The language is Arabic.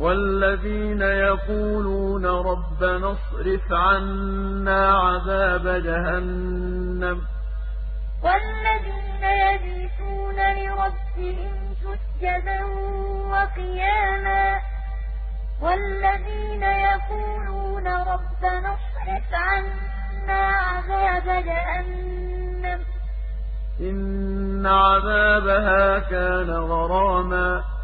والذين يقولون ربنا اصرف عنا عذاب جهنم. والذين يبيتون لربهم سجدا وقياما. والذين يقولون ربنا اصرف عنا عذاب جهنم. إن عذابها كان غراما.